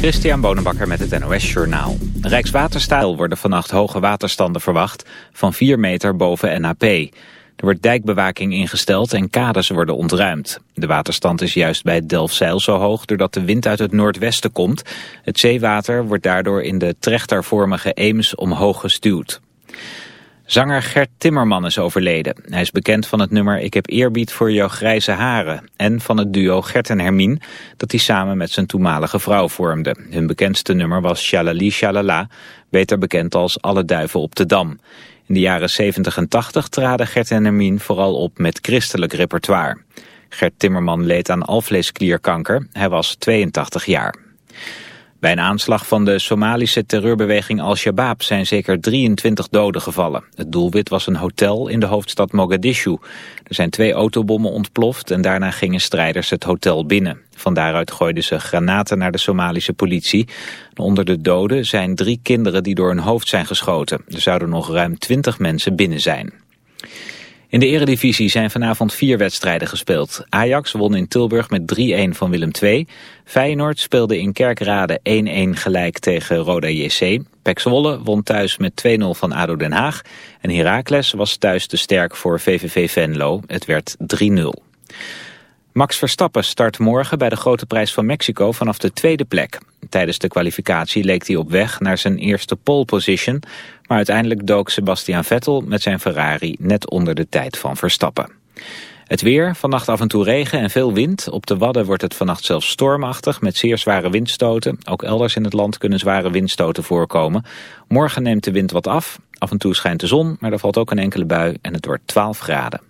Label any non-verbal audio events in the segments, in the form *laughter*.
Christian Bonenbakker met het NOS Journaal. Rijkswaterstaat worden vannacht hoge waterstanden verwacht van 4 meter boven NAP. Er wordt dijkbewaking ingesteld en kades worden ontruimd. De waterstand is juist bij Delfzijl zo hoog doordat de wind uit het noordwesten komt. Het zeewater wordt daardoor in de trechtervormige Eems omhoog gestuwd. Zanger Gert Timmerman is overleden. Hij is bekend van het nummer Ik heb eerbied voor jouw grijze haren... en van het duo Gert en Hermien dat hij samen met zijn toenmalige vrouw vormde. Hun bekendste nummer was Shalali Shalala, beter bekend als Alle Duiven op de Dam. In de jaren 70 en 80 traden Gert en Hermien vooral op met christelijk repertoire. Gert Timmerman leed aan alvleesklierkanker. Hij was 82 jaar. Bij een aanslag van de Somalische terreurbeweging Al-Shabaab zijn zeker 23 doden gevallen. Het doelwit was een hotel in de hoofdstad Mogadishu. Er zijn twee autobommen ontploft en daarna gingen strijders het hotel binnen. Van daaruit gooiden ze granaten naar de Somalische politie. Onder de doden zijn drie kinderen die door hun hoofd zijn geschoten. Er zouden nog ruim 20 mensen binnen zijn. In de eredivisie zijn vanavond vier wedstrijden gespeeld. Ajax won in Tilburg met 3-1 van Willem II. Feyenoord speelde in Kerkrade 1-1 gelijk tegen Roda JC. Pek Zwolle won thuis met 2-0 van ADO Den Haag. En Heracles was thuis te sterk voor VVV Venlo. Het werd 3-0. Max Verstappen start morgen bij de Grote Prijs van Mexico vanaf de tweede plek. Tijdens de kwalificatie leek hij op weg naar zijn eerste pole position... maar uiteindelijk dook Sebastian Vettel met zijn Ferrari net onder de tijd van Verstappen. Het weer, vannacht af en toe regen en veel wind. Op de Wadden wordt het vannacht zelfs stormachtig met zeer zware windstoten. Ook elders in het land kunnen zware windstoten voorkomen. Morgen neemt de wind wat af. Af en toe schijnt de zon, maar er valt ook een enkele bui en het wordt 12 graden.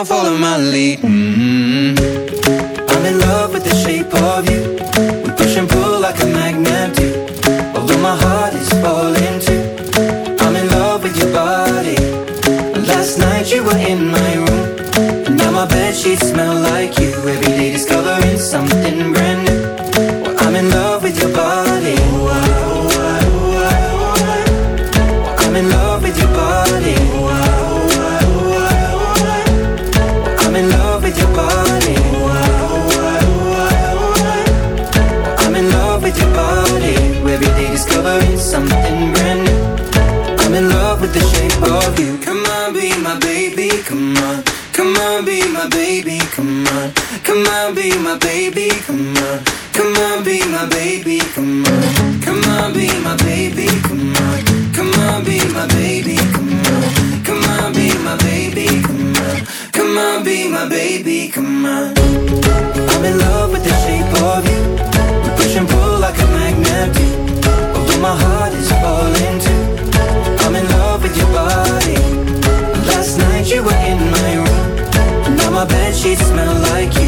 down, follow my lead. Mm -hmm. I'm in love with the shape of you. We push and pull like a magnet do. Although my heart is falling. sheets smell like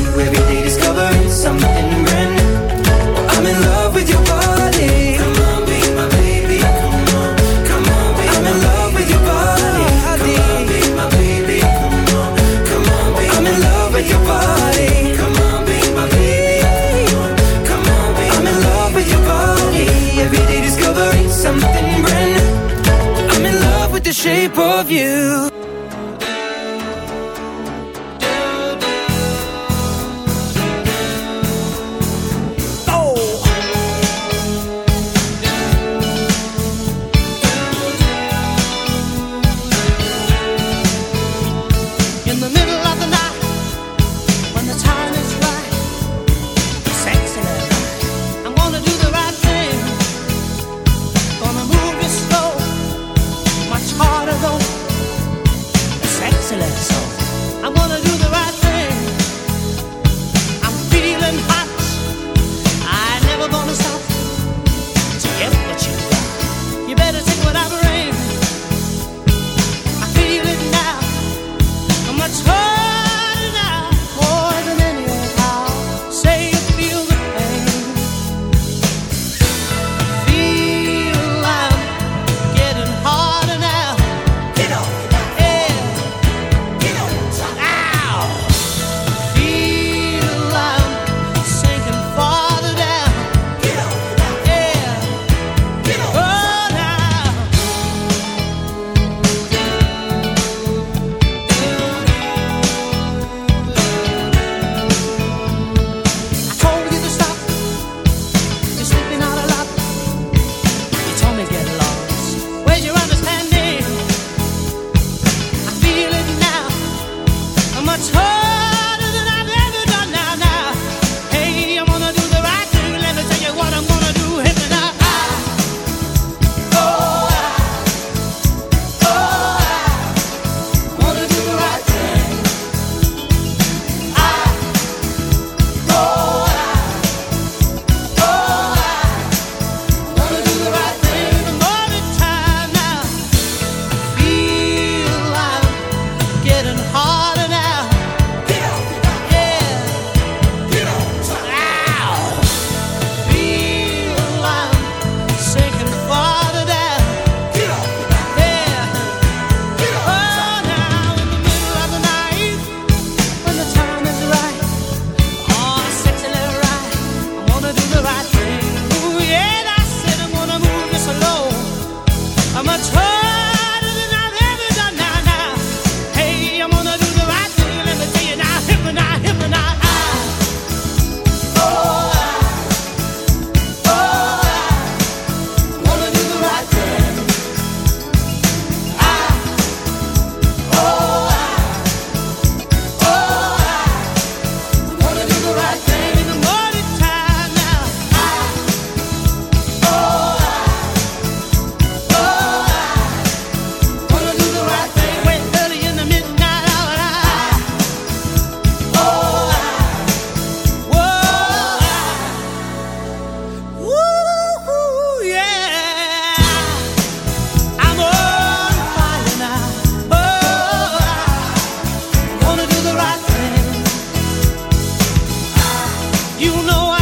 You know I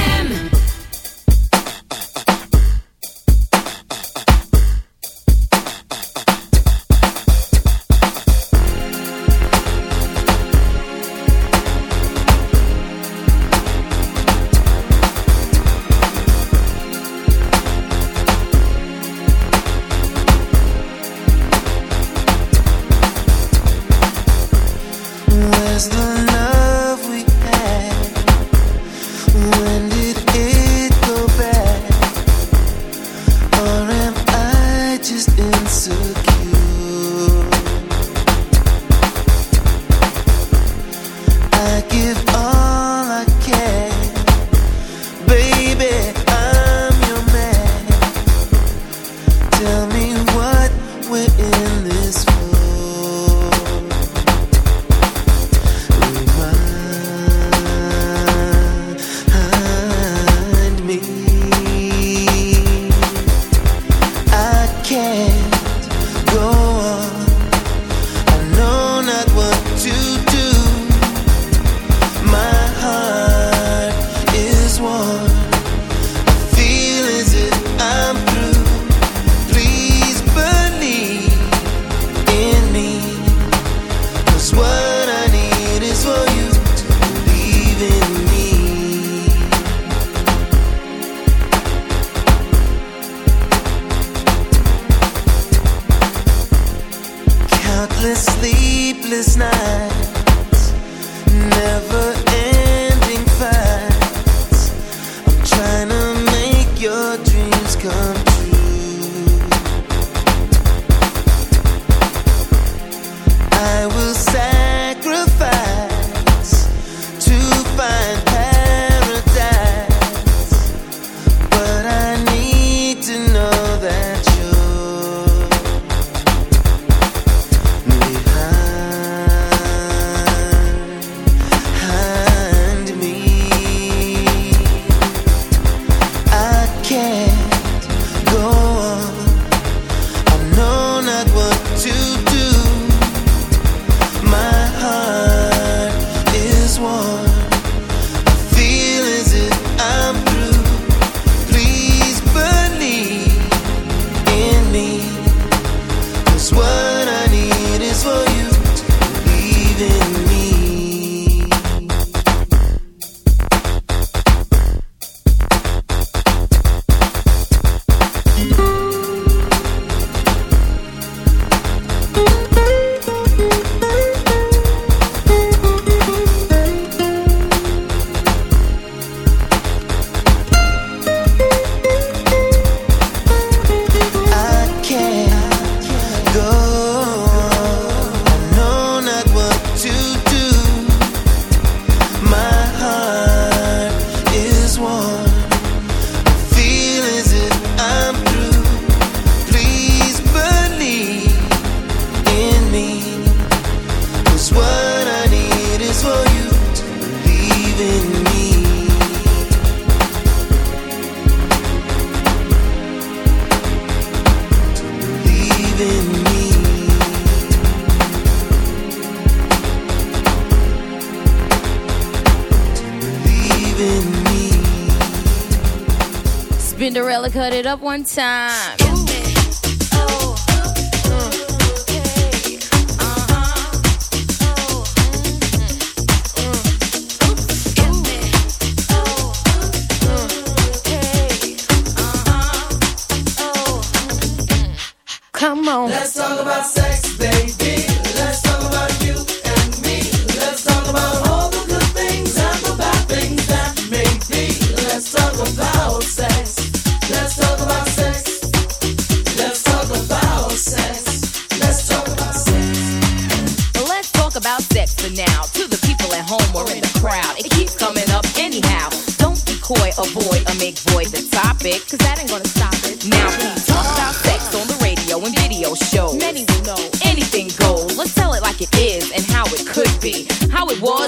Spinderella cut it up one time. Come on. Let's talk about sex,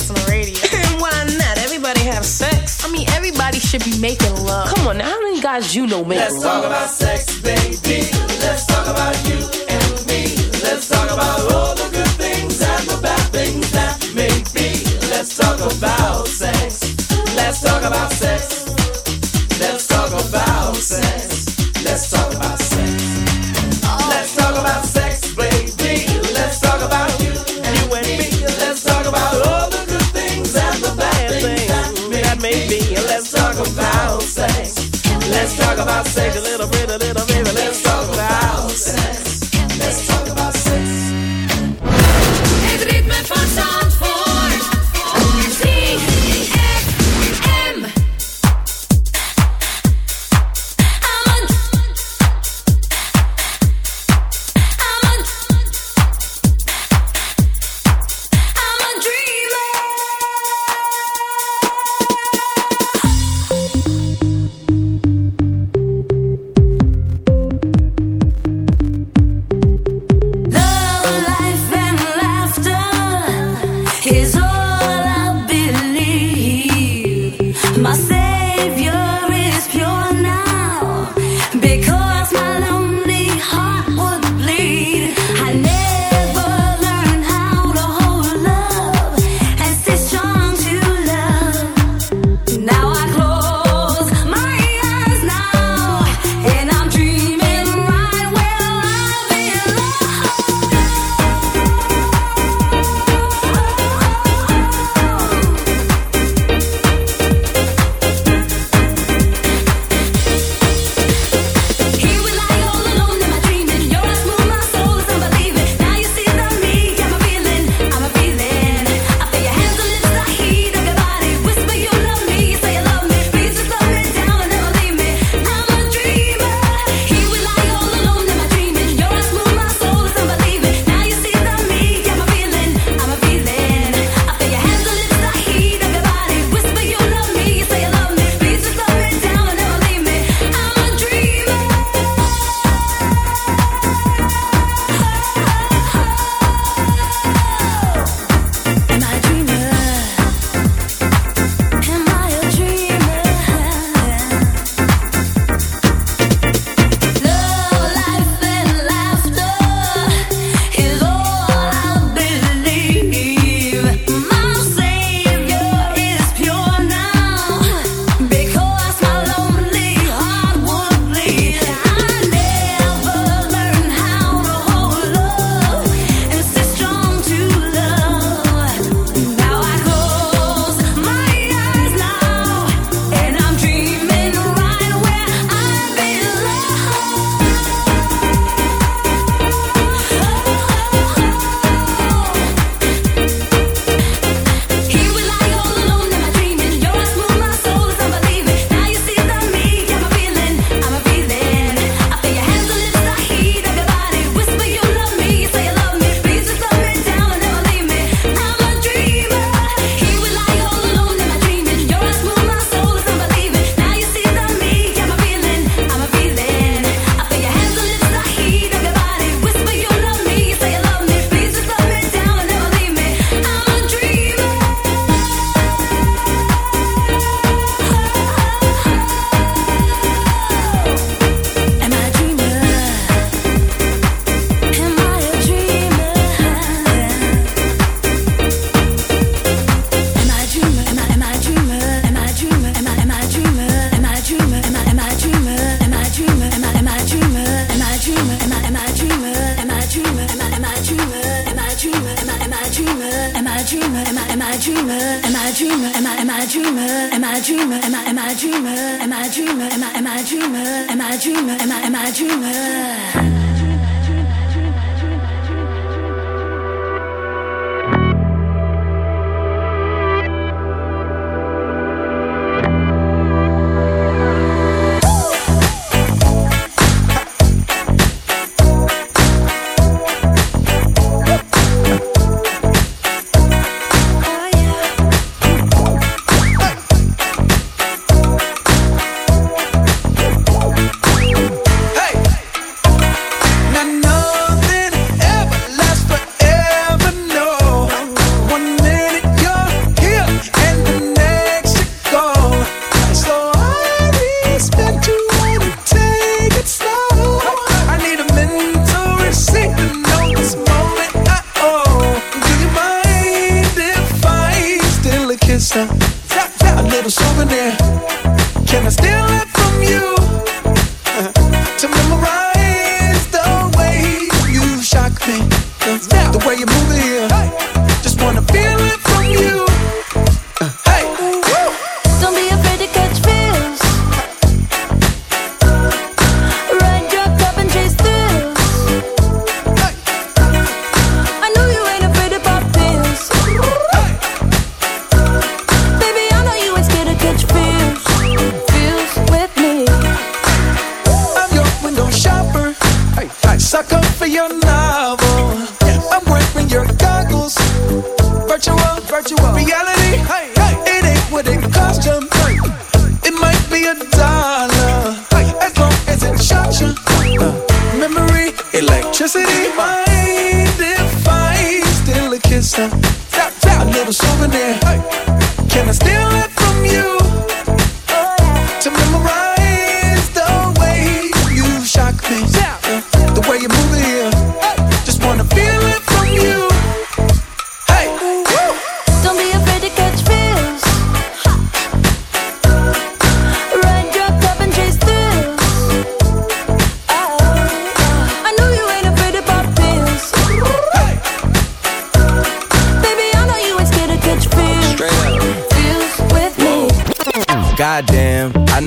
This on the radio. *laughs* Why not? Everybody have sex. I mean, everybody should be making love. Come on, now, how many guys you know make Let's talk about sex, baby. Let's talk about you and me. Let's talk about all about sex. A little